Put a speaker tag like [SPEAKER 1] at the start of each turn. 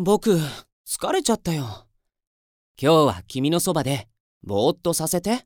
[SPEAKER 1] 僕、疲れちゃったよ。今日は君のそばで、ぼーっとさせて。